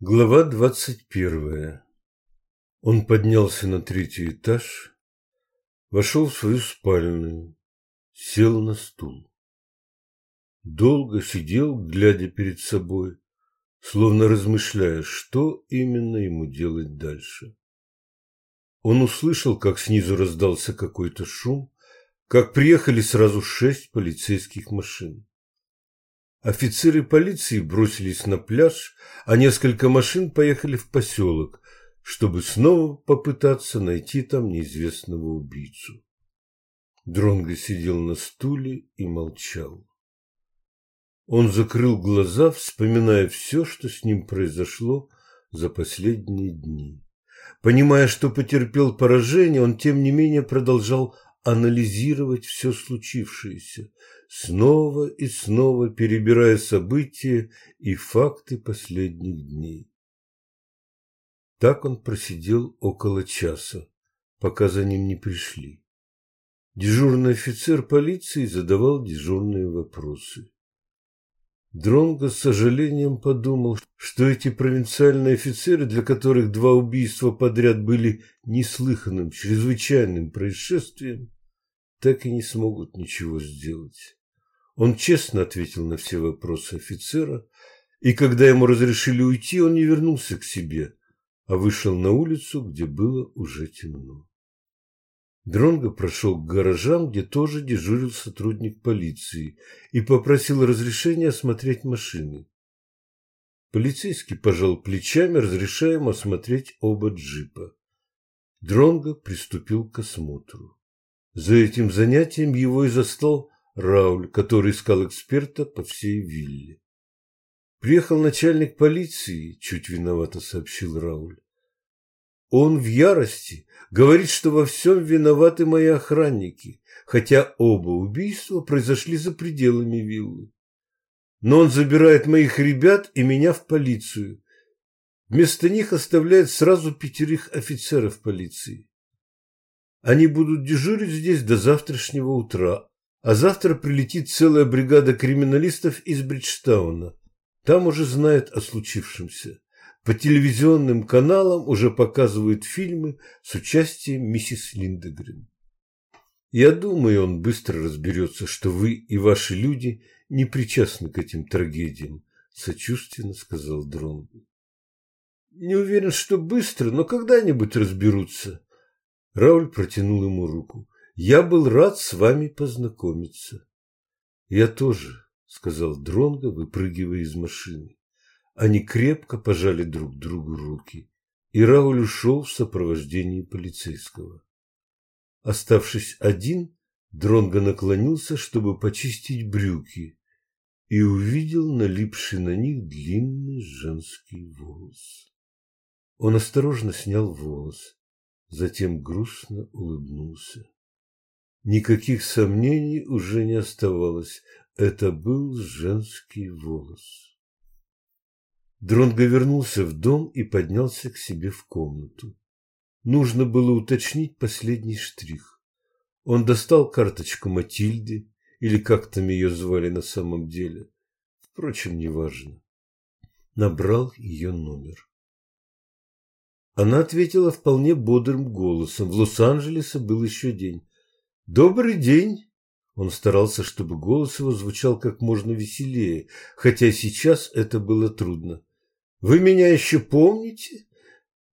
Глава двадцать первая. Он поднялся на третий этаж, вошел в свою спальню, сел на стул. Долго сидел, глядя перед собой, словно размышляя, что именно ему делать дальше. Он услышал, как снизу раздался какой-то шум, как приехали сразу шесть полицейских машин. Офицеры полиции бросились на пляж, а несколько машин поехали в поселок, чтобы снова попытаться найти там неизвестного убийцу. Дронго сидел на стуле и молчал. Он закрыл глаза, вспоминая все, что с ним произошло за последние дни. Понимая, что потерпел поражение, он тем не менее продолжал анализировать все случившееся, снова и снова перебирая события и факты последних дней. Так он просидел около часа, пока за ним не пришли. Дежурный офицер полиции задавал дежурные вопросы. Дронго с сожалением подумал, что эти провинциальные офицеры, для которых два убийства подряд были неслыханным, чрезвычайным происшествием, так и не смогут ничего сделать. Он честно ответил на все вопросы офицера, и когда ему разрешили уйти, он не вернулся к себе, а вышел на улицу, где было уже темно. Дронго прошел к гаражам, где тоже дежурил сотрудник полиции, и попросил разрешения осмотреть машины. Полицейский пожал плечами, разрешая ему осмотреть оба джипа. Дронго приступил к осмотру. За этим занятием его и застал Рауль, который искал эксперта по всей вилле. Приехал начальник полиции, чуть виновато сообщил Рауль. Он в ярости, говорит, что во всем виноваты мои охранники, хотя оба убийства произошли за пределами виллы. Но он забирает моих ребят и меня в полицию. Вместо них оставляет сразу пятерых офицеров полиции. Они будут дежурить здесь до завтрашнего утра, а завтра прилетит целая бригада криминалистов из Бриджтауна. Там уже знают о случившемся. По телевизионным каналам уже показывают фильмы с участием миссис Линдегрен. Я думаю, он быстро разберется, что вы и ваши люди не причастны к этим трагедиям, сочувственно сказал Дронго. Не уверен, что быстро, но когда-нибудь разберутся. Рауль протянул ему руку. Я был рад с вами познакомиться. Я тоже, сказал Дронго, выпрыгивая из машины. Они крепко пожали друг другу руки, и Рауль ушел в сопровождении полицейского. Оставшись один, Дронго наклонился, чтобы почистить брюки, и увидел налипший на них длинный женский волос. Он осторожно снял волос, затем грустно улыбнулся. Никаких сомнений уже не оставалось. Это был женский волос. Дронго вернулся в дом и поднялся к себе в комнату. Нужно было уточнить последний штрих. Он достал карточку Матильды, или как там ее звали на самом деле. Впрочем, неважно. Набрал ее номер. Она ответила вполне бодрым голосом. В Лос-Анджелесе был еще день. «Добрый день!» Он старался, чтобы голос его звучал как можно веселее, хотя сейчас это было трудно. «Вы меня еще помните?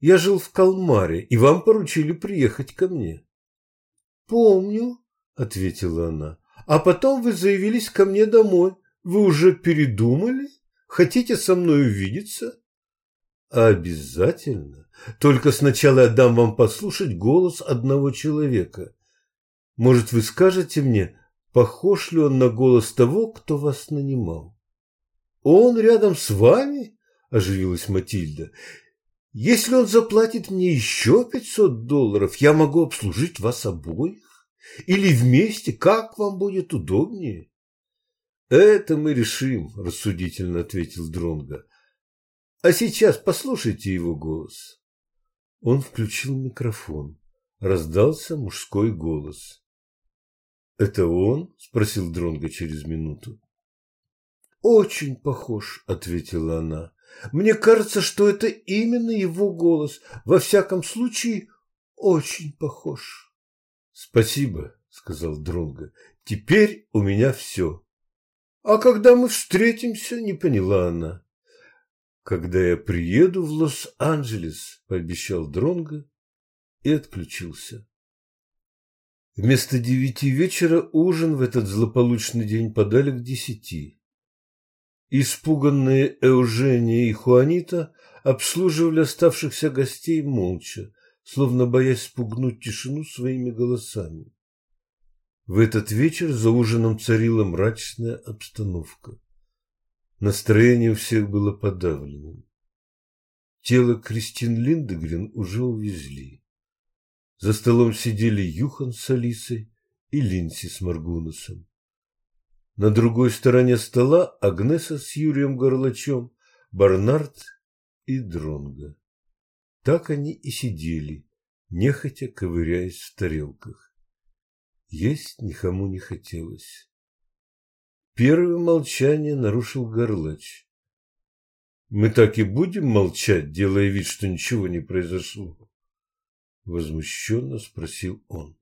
Я жил в Калмаре, и вам поручили приехать ко мне». «Помню», — ответила она. «А потом вы заявились ко мне домой. Вы уже передумали? Хотите со мной увидеться?» «Обязательно. Только сначала я дам вам послушать голос одного человека». Может, вы скажете мне, похож ли он на голос того, кто вас нанимал? Он рядом с вами? Оживилась Матильда. Если он заплатит мне еще пятьсот долларов, я могу обслужить вас обоих. Или вместе, как вам будет удобнее. Это мы решим, рассудительно ответил Дронга. А сейчас послушайте его голос. Он включил микрофон. Раздался мужской голос. «Это он?» – спросил Дронго через минуту. «Очень похож», – ответила она. Мне кажется, что это именно его голос. Во всяком случае, очень похож. Спасибо, сказал Дронго. Теперь у меня все. А когда мы встретимся, не поняла она. Когда я приеду в Лос-Анджелес, пообещал Дронго и отключился. Вместо девяти вечера ужин в этот злополучный день подали к десяти. Испуганные Эужения и Хуанита обслуживали оставшихся гостей молча, словно боясь спугнуть тишину своими голосами. В этот вечер за ужином царила мрачная обстановка. Настроение у всех было подавленным. Тело Кристин Линдегрен уже увезли. За столом сидели Юхан с Алисой и Линси с Маргуносом. На другой стороне стола Агнеса с Юрием Горлачем, Барнард и Дронга. Так они и сидели, нехотя ковыряясь в тарелках. Есть никому не хотелось. Первое молчание нарушил Горлач. «Мы так и будем молчать, делая вид, что ничего не произошло?» Возмущенно спросил он.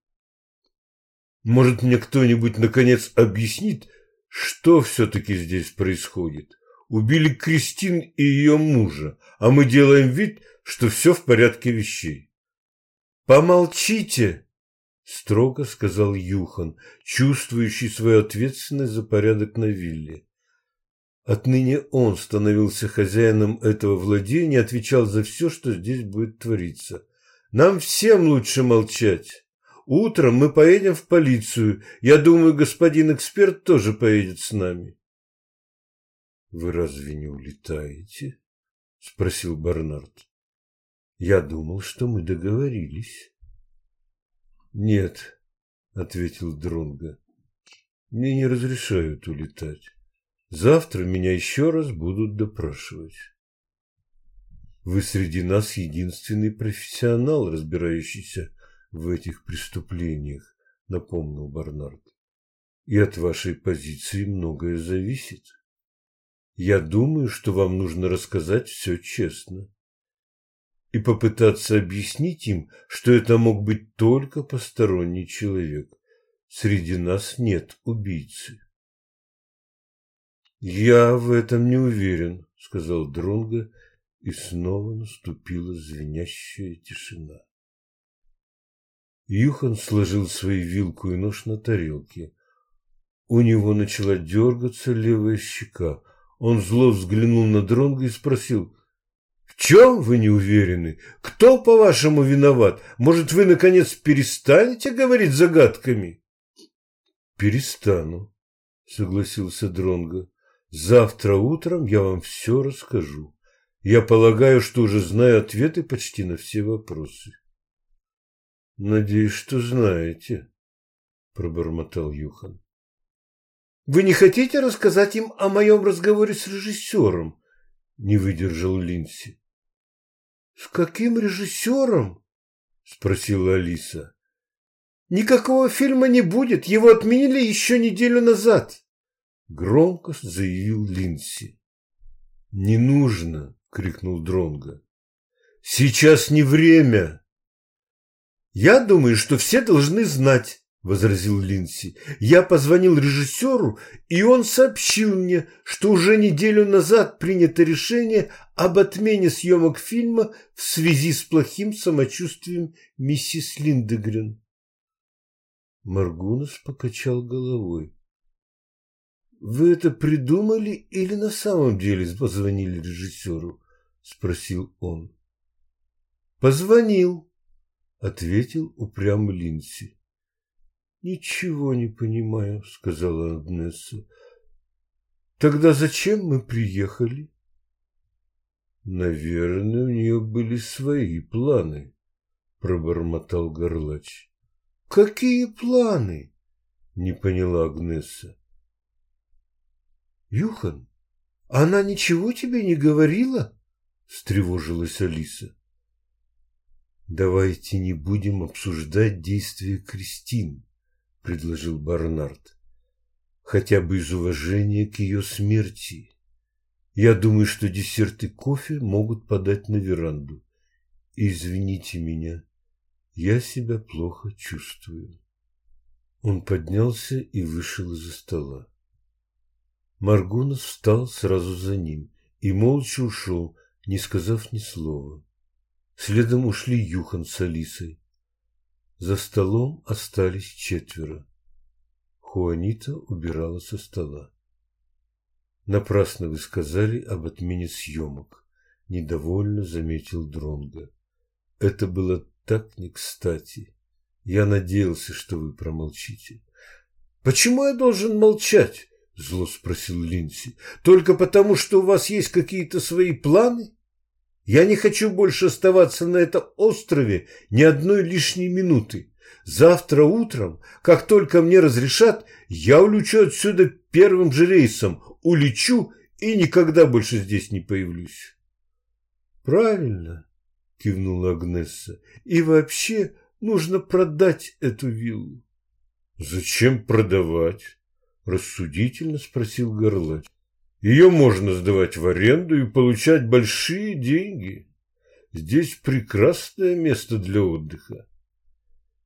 «Может, мне кто-нибудь наконец объяснит, что все-таки здесь происходит? Убили Кристин и ее мужа, а мы делаем вид, что все в порядке вещей». «Помолчите!» – строго сказал Юхан, чувствующий свою ответственность за порядок на вилле. Отныне он становился хозяином этого владения, отвечал за все, что здесь будет твориться. Нам всем лучше молчать. Утром мы поедем в полицию. Я думаю, господин эксперт тоже поедет с нами. Вы разве не улетаете? Спросил Барнард. Я думал, что мы договорились. Нет, ответил Дронго. Мне не разрешают улетать. Завтра меня еще раз будут допрашивать. Вы среди нас единственный профессионал, разбирающийся в этих преступлениях, напомнил Барнард. И от вашей позиции многое зависит. Я думаю, что вам нужно рассказать все честно и попытаться объяснить им, что это мог быть только посторонний человек. Среди нас нет убийцы. Я в этом не уверен, сказал Дронго и снова наступила звенящая тишина. Юхан сложил свои вилку и нож на тарелке. У него начала дергаться левая щека. Он зло взглянул на Дронга и спросил, «В чем вы не уверены? Кто, по-вашему, виноват? Может, вы, наконец, перестанете говорить загадками?» «Перестану», — согласился Дронга. «Завтра утром я вам все расскажу». Я полагаю, что уже знаю ответы почти на все вопросы. Надеюсь, что знаете, пробормотал Юхан. Вы не хотите рассказать им о моем разговоре с режиссером? Не выдержал Линси. С каким режиссером? Спросила Алиса. Никакого фильма не будет, его отменили еще неделю назад. Громко заявил Линси. Не нужно, — крикнул Дронго. «Сейчас не время!» «Я думаю, что все должны знать», — возразил Линси. «Я позвонил режиссеру, и он сообщил мне, что уже неделю назад принято решение об отмене съемок фильма в связи с плохим самочувствием миссис Линдегрен». Маргунас покачал головой. «Вы это придумали или на самом деле позвонили режиссеру?» – спросил он. «Позвонил», – ответил упрямо Линси. «Ничего не понимаю», – сказала Агнесса. «Тогда зачем мы приехали?» «Наверное, у нее были свои планы», – пробормотал Горлач. «Какие планы?» – не поняла Агнесса. Юхан, она ничего тебе не говорила? встревожилась Алиса. Давайте не будем обсуждать действия Кристин, предложил Барнард. Хотя бы из уважения к ее смерти. Я думаю, что десерт и кофе могут подать на веранду. Извините меня, я себя плохо чувствую. Он поднялся и вышел из-за стола. Маргунов встал сразу за ним и молча ушел, не сказав ни слова. Следом ушли Юхан с Алисой. За столом остались четверо. Хуанита убирала со стола. Напрасно вы сказали об отмене съемок, недовольно заметил Дронга. Это было так не кстати. Я надеялся, что вы промолчите. Почему я должен молчать? Зло спросил Линси. Только потому, что у вас есть какие-то свои планы? Я не хочу больше оставаться на этом острове ни одной лишней минуты. Завтра утром, как только мне разрешат, я улечу отсюда первым же рейсом, улечу и никогда больше здесь не появлюсь. Правильно, кивнула Агнесса. И вообще нужно продать эту виллу. Зачем продавать? Рассудительно спросил Горлач. Ее можно сдавать в аренду и получать большие деньги. Здесь прекрасное место для отдыха.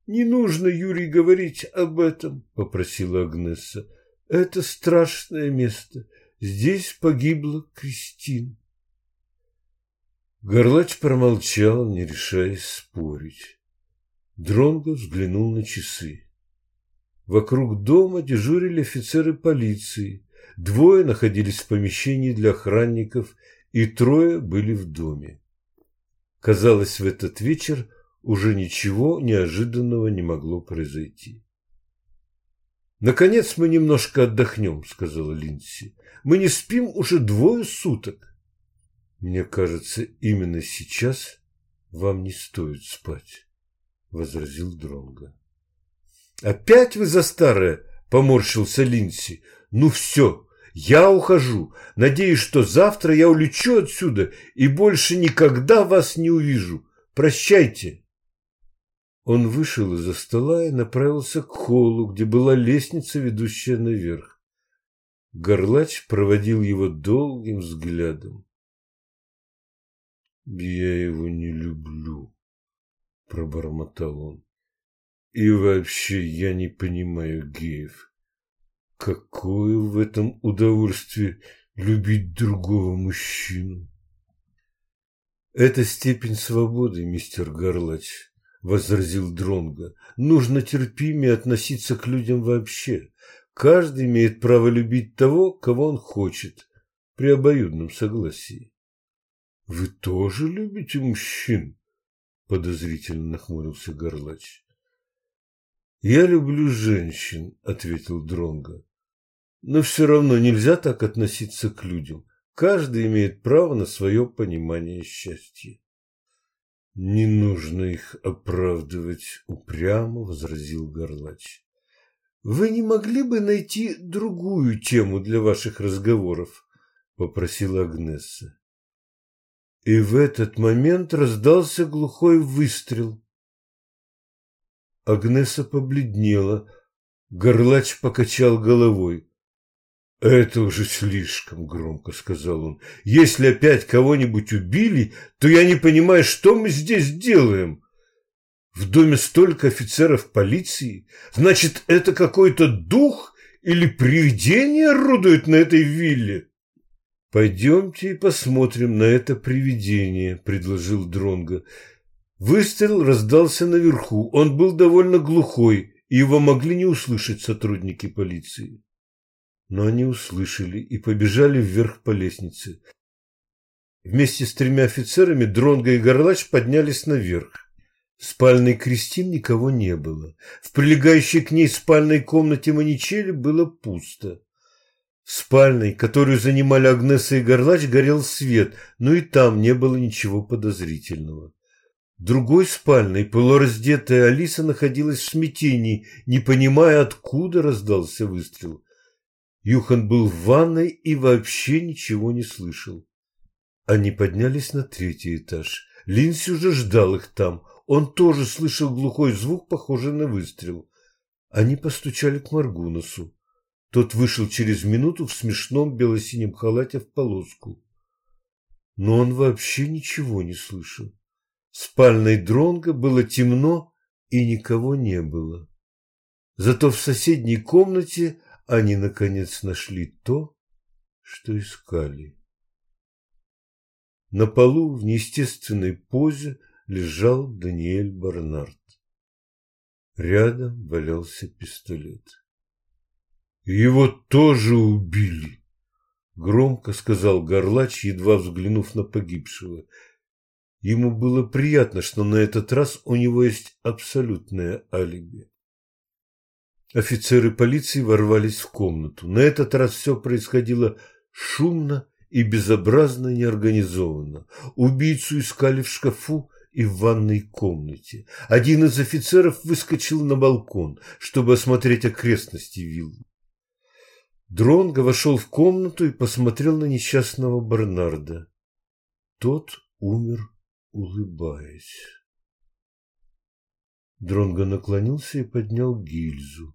«Не нужно, Юрий, говорить об этом», — попросила Агнесса. «Это страшное место. Здесь погибла Кристин». Горлач промолчал, не решаясь спорить. Дронго взглянул на часы. Вокруг дома дежурили офицеры полиции. Двое находились в помещении для охранников, и трое были в доме. Казалось, в этот вечер уже ничего неожиданного не могло произойти. «Наконец мы немножко отдохнем», — сказала Линдси. «Мы не спим уже двое суток». «Мне кажется, именно сейчас вам не стоит спать», — возразил Дронго. «Опять вы за старое?» – поморщился Линси. «Ну все, я ухожу. Надеюсь, что завтра я улечу отсюда и больше никогда вас не увижу. Прощайте!» Он вышел из-за стола и направился к холлу, где была лестница, ведущая наверх. Горлач проводил его долгим взглядом. «Я его не люблю», — пробормотал он. «И вообще я не понимаю геев. Какое в этом удовольствие любить другого мужчину?» «Это степень свободы, мистер Горлач», возразил Дронго. Нужно терпимее относиться к людям вообще. Каждый имеет право любить того, кого он хочет, при обоюдном согласии. Вы тоже любите мужчин? подозрительно нахмурился Горлач. Я люблю женщин, ответил Дронго. Но все равно нельзя так относиться к людям. Каждый имеет право на свое понимание счастья. Не нужно их оправдывать, упрямо возразил Горлач. Вы не могли бы найти другую тему для ваших разговоров? попросила Агнесса. И в этот момент раздался глухой выстрел. Агнеса побледнела. Горлач покачал головой. «Это уже слишком громко», — сказал он. «Если опять кого-нибудь убили, то я не понимаю, что мы здесь делаем. В доме столько офицеров полиции. Значит, это какой-то дух или привидение орудует на этой вилле?» «Пойдемте и посмотрим на это привидение», — предложил Дронго. Выстрел раздался наверху. Он был довольно глухой, и его могли не услышать сотрудники полиции но они услышали и побежали вверх по лестнице. Вместе с тремя офицерами Дронго и Горлач поднялись наверх. В спальной Кристин никого не было. В прилегающей к ней спальной комнате Маничели было пусто. В спальной, которую занимали Агнеса и Горлач, горел свет, но и там не было ничего подозрительного. Другой спальной полураздетая Алиса находилась в смятении, не понимая, откуда раздался выстрел. Юхан был в ванной и вообще ничего не слышал. Они поднялись на третий этаж. Линси уже ждал их там. Он тоже слышал глухой звук, похожий на выстрел. Они постучали к Маргунасу. Тот вышел через минуту в смешном бело-синем халате в полоску. Но он вообще ничего не слышал. Спальной дронга было темно и никого не было. Зато в соседней комнате они, наконец, нашли то, что искали. На полу в неестественной позе лежал Даниэль Барнард. Рядом валялся пистолет. «Его тоже убили!» — громко сказал Горлач, едва взглянув на погибшего. Ему было приятно, что на этот раз у него есть абсолютное алиби. Офицеры полиции ворвались в комнату. На этот раз все происходило шумно и безобразно неорганизованно. Убийцу искали в шкафу и в ванной комнате. Один из офицеров выскочил на балкон, чтобы осмотреть окрестности виллы. Дронго вошел в комнату и посмотрел на несчастного Барнарда. Тот умер, улыбаясь. Дронго наклонился и поднял гильзу.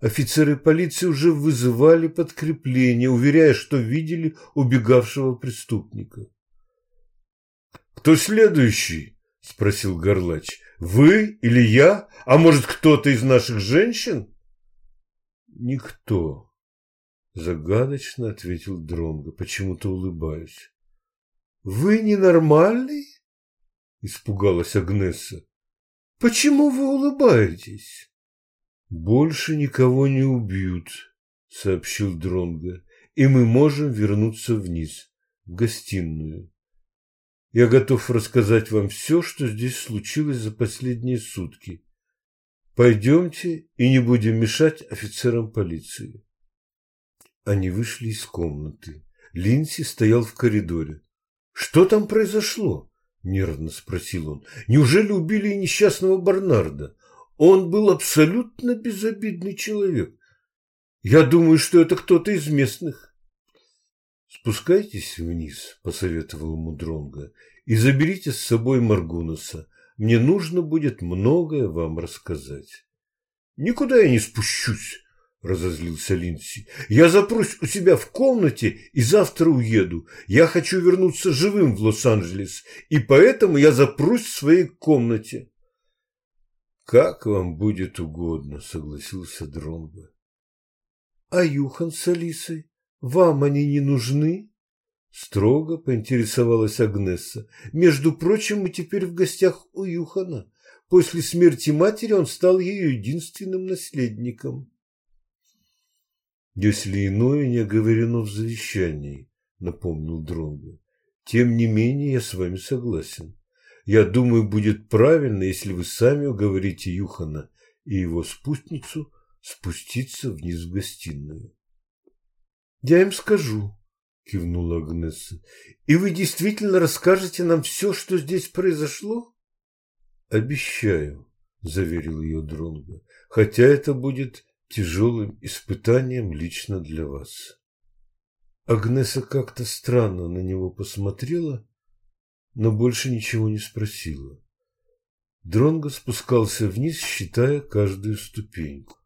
Офицеры полиции уже вызывали подкрепление, уверяя, что видели убегавшего преступника. «Кто следующий?» – спросил Горлач. «Вы или я? А может, кто-то из наших женщин?» «Никто», – загадочно ответил Дронго, почему-то улыбаясь. «Вы ненормальный?» – испугалась Агнеса. «Почему вы улыбаетесь?» «Больше никого не убьют», – сообщил Дронго, – «и мы можем вернуться вниз, в гостиную. Я готов рассказать вам все, что здесь случилось за последние сутки. Пойдемте и не будем мешать офицерам полиции». Они вышли из комнаты. Линси стоял в коридоре. «Что там произошло?» – нервно спросил он. «Неужели убили несчастного Барнарда? Он был абсолютно безобидный человек. Я думаю, что это кто-то из местных. Спускайтесь вниз, посоветовал ему Дронго, и заберите с собой Маргунаса. Мне нужно будет многое вам рассказать. Никуда я не спущусь, разозлился Линси. Я запрусь у себя в комнате и завтра уеду. Я хочу вернуться живым в Лос-Анджелес, и поэтому я запрусь в своей комнате. Как вам будет угодно, согласился Дронго. А Юхан с Алисой? Вам они не нужны? Строго поинтересовалась Агнесса. Между прочим, мы теперь в гостях у Юхана. После смерти матери он стал ее единственным наследником. Если иное не оговорено в завещании, напомнил Дронго. Тем не менее, я с вами согласен. Я думаю, будет правильно, если вы сами уговорите Юхана и его спутницу спуститься вниз в гостиную. Я им скажу, кивнула Агнесса. И вы действительно расскажете нам все, что здесь произошло? Обещаю, заверил ее Дронго, хотя это будет тяжелым испытанием лично для вас. Агнеса как-то странно на него посмотрела но больше ничего не спросила. Дронго спускался вниз, считая каждую ступеньку.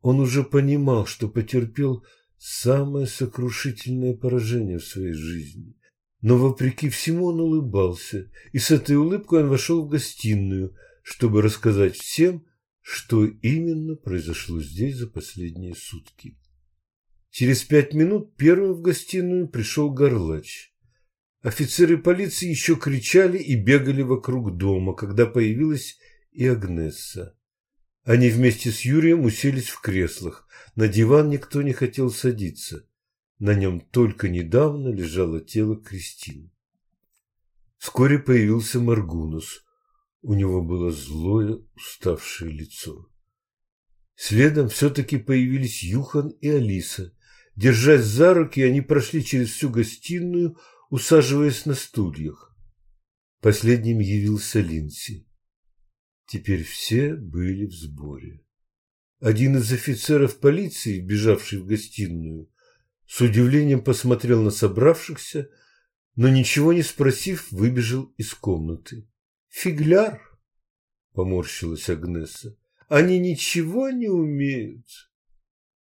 Он уже понимал, что потерпел самое сокрушительное поражение в своей жизни. Но вопреки всему он улыбался, и с этой улыбкой он вошел в гостиную, чтобы рассказать всем, что именно произошло здесь за последние сутки. Через пять минут первым в гостиную пришел Горлач. Офицеры полиции еще кричали и бегали вокруг дома, когда появилась и Агнесса. Они вместе с Юрием уселись в креслах. На диван никто не хотел садиться. На нем только недавно лежало тело Кристины. Вскоре появился Маргунус. У него было злое, уставшее лицо. Следом все-таки появились Юхан и Алиса. Держась за руки, они прошли через всю гостиную, усаживаясь на стульях. Последним явился Линси. Теперь все были в сборе. Один из офицеров полиции, бежавший в гостиную, с удивлением посмотрел на собравшихся, но ничего не спросив, выбежал из комнаты. «Фигляр!» – поморщилась Агнеса. «Они ничего не умеют!»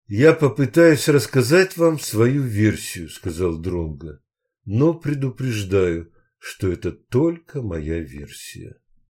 Я попытаюсь рассказать вам свою версию, сказал Дронго, но предупреждаю, что это только моя версия.